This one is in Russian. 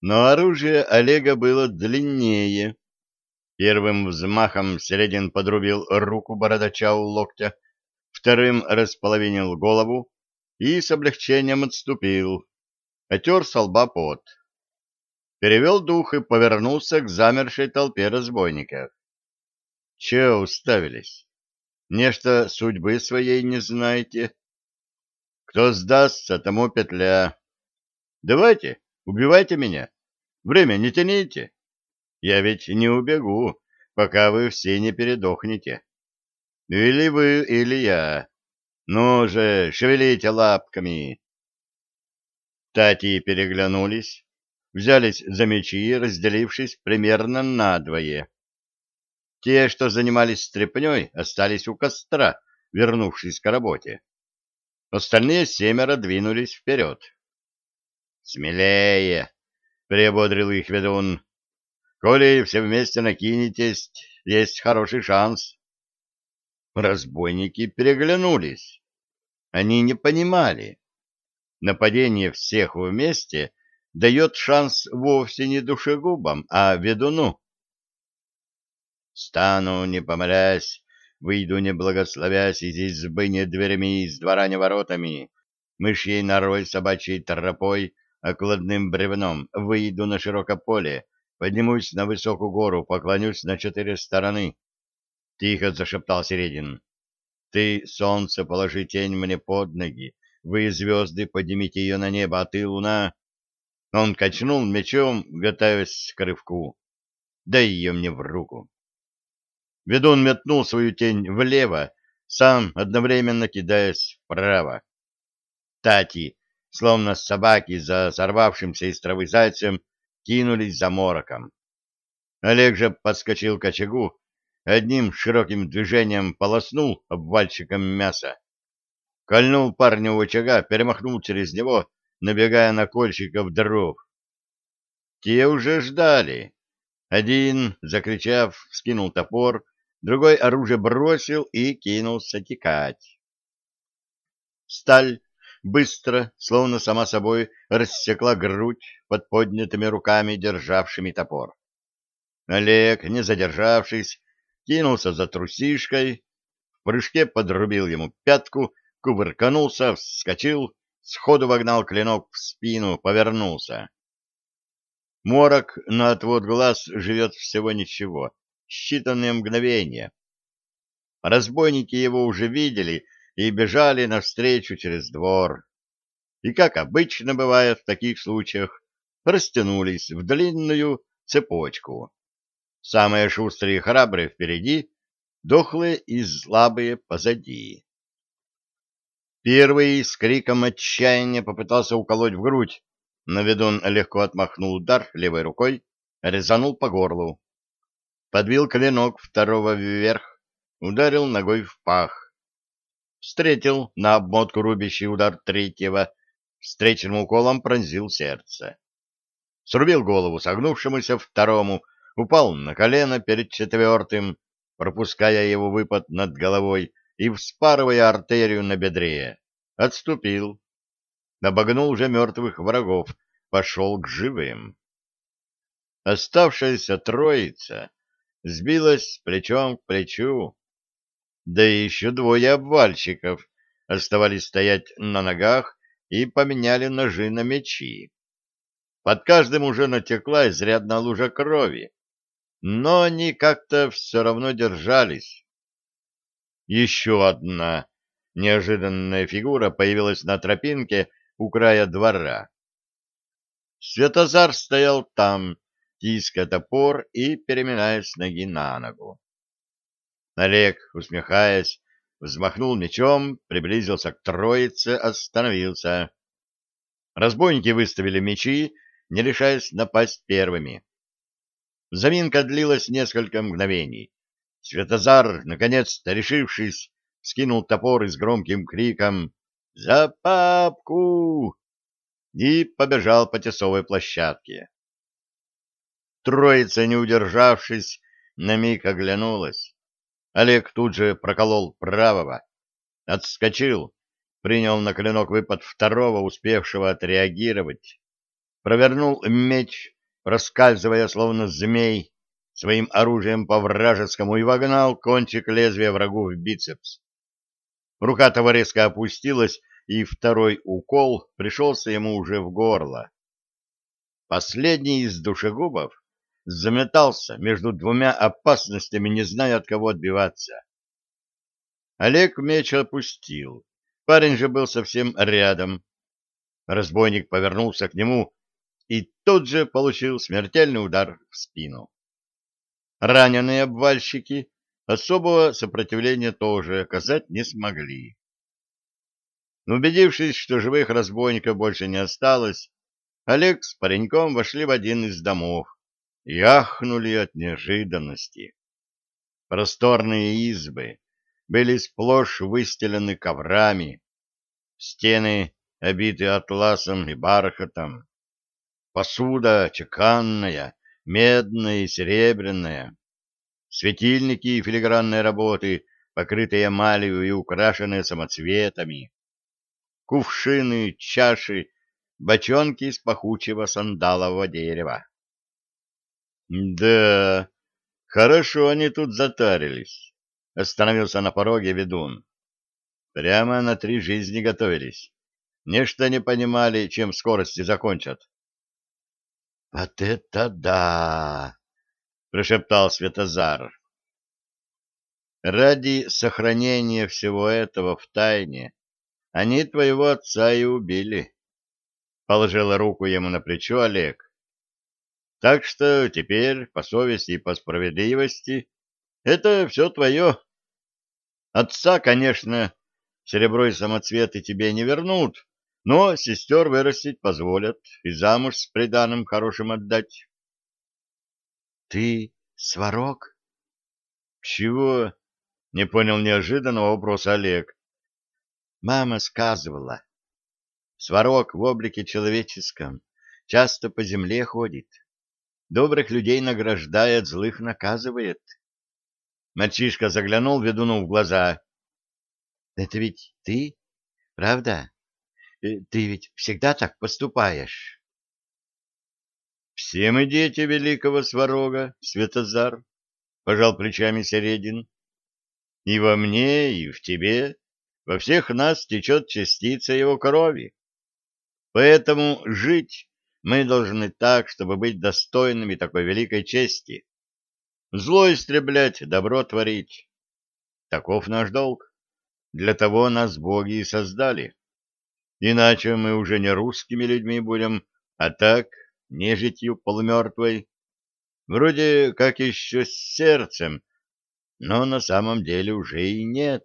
Но оружие Олега было длиннее. Первым взмахом Середин подрубил руку бородача у локтя, вторым располовинил голову и с облегчением отступил, отер со лба пот. Перевел дух и повернулся к замершей толпе разбойников. Че уставились? Нечто судьбы своей не знаете? Кто сдастся, тому петля. Давайте, убивайте меня. Время не тяните. Я ведь не убегу, пока вы все не передохнете. Или вы, или я. Ну же, шевелите лапками. Тати переглянулись, взялись за мечи, разделившись примерно надвое. Те, что занимались стряпней, остались у костра, вернувшись к работе. Остальные семеро двинулись вперед. «Смелее!» — приободрил их ведун. «Коли все вместе накинетесь, есть хороший шанс». Разбойники переглянулись. Они не понимали. Нападение всех вместе дает шанс вовсе не душегубам, а ведуну. Стану, не помолясь, выйду, не благословясь, из избы не дверями, из двора не воротами, мышьей норой собачьей тропой, окладным бревном, выйду на широкое поле, поднимусь на высокую гору, поклонюсь на четыре стороны. Тихо зашептал Середин. Ты, солнце, положи тень мне под ноги, вы, звезды, поднимите ее на небо, а ты, луна... Он качнул мечом, готовясь к рывку. Дай ее мне в руку. Ведун метнул свою тень влево, сам одновременно кидаясь вправо. Тати, словно собаки за сорвавшимся из травы зайцем, кинулись за мороком. Олег же подскочил к очагу, одним широким движением полоснул обвальщиком мяса. Кольнул парня у очага, перемахнул через него, набегая на кольщиков дров. Те уже ждали. Один, закричав, скинул топор, другой оружие бросил и кинулся текать. Сталь быстро, словно сама собой, рассекла грудь под поднятыми руками, державшими топор. Олег, не задержавшись, кинулся за трусишкой, в прыжке подрубил ему пятку, кувырканулся, вскочил, сходу вогнал клинок в спину, повернулся. Морок на отвод глаз живет всего ничего, считанные мгновения. Разбойники его уже видели и бежали навстречу через двор. И, как обычно бывает в таких случаях, растянулись в длинную цепочку. Самые шустрые и храбрые впереди, дохлые и слабые позади. Первый с криком отчаяния попытался уколоть в грудь, но ведун легко отмахнул удар левой рукой, резанул по горлу подбил клинок второго вверх, ударил ногой в пах. Встретил на обмотку рубящий удар третьего, встречным уколом пронзил сердце. Срубил голову согнувшемуся второму, упал на колено перед четвертым, пропуская его выпад над головой и вспарывая артерию на бедре. Отступил. Обогнул уже мертвых врагов, пошел к живым. Оставшаяся троица сбилась плечом к плечу. Да и еще двое обвальщиков оставались стоять на ногах и поменяли ножи на мечи. Под каждым уже натекла изрядная лужа крови, но они как-то все равно держались. Еще одна неожиданная фигура появилась на тропинке у края двора. Светозар стоял там, тиская топор и переминаясь ноги на ногу. Олег, усмехаясь, взмахнул мечом, приблизился к троице, остановился. Разбойники выставили мечи, не решаясь напасть первыми. Заминка длилась несколько мгновений. Светозар, наконец-то решившись, скинул топор и с громким криком «За папку!» и побежал по тесовой площадке. Троица, не удержавшись, на миг оглянулась. Олег тут же проколол правого, отскочил, принял на клинок выпад второго, успевшего отреагировать. провернул меч, проскальзывая словно змей, своим оружием по вражескому и вогнал кончик лезвия врагу в бицепс. Рука того резко опустилась, и второй укол пришелся ему уже в горло. Последний из душегубов заметался между двумя опасностями, не зная, от кого отбиваться. Олег меч опустил. Парень же был совсем рядом. Разбойник повернулся к нему и тут же получил смертельный удар в спину. Раненые обвальщики особого сопротивления тоже оказать не смогли. Убедившись, что живых разбойников больше не осталось, Олег с пареньком вошли в один из домов и ахнули от неожиданности. Просторные избы были сплошь выстелены коврами, стены обиты атласом и бархатом, посуда чеканная, медная и серебряная, светильники и филигранные работы, покрытые эмалью и украшенные самоцветами, кувшины, чаши, бочонки из пахучего сандалового дерева. Да, хорошо они тут затарились. Остановился на пороге ведун. Прямо на три жизни готовились. Нечто не понимали, чем скорости закончат. — Вот это да! — прошептал Светозар. Ради сохранения всего этого в тайне они твоего отца и убили. Положила руку ему на плечо Олег. Так что теперь, по совести и по справедливости, это все твое. Отца, конечно, серебро и самоцветы тебе не вернут, но сестер вырастить позволят и замуж с приданым хорошим отдать. — Ты сварог? — Чего? — не понял неожиданного вопроса Олег. Мама сказывала. Сварог в облике человеческом часто по земле ходит. Добрых людей награждает, злых наказывает. Мальчишка заглянул ведуну в глаза. — Это ведь ты, правда? Ты ведь всегда так поступаешь? — Все мы дети великого сварога, Светозар, — пожал плечами Середин. — И во мне, и в тебе во всех нас течет частица его крови. Поэтому жить мы должны так, чтобы быть достойными такой великой чести. Зло истреблять, добро творить. Таков наш долг. Для того нас боги и создали. Иначе мы уже не русскими людьми будем, а так, нежитью полумертвой. Вроде как еще с сердцем, но на самом деле уже и нет.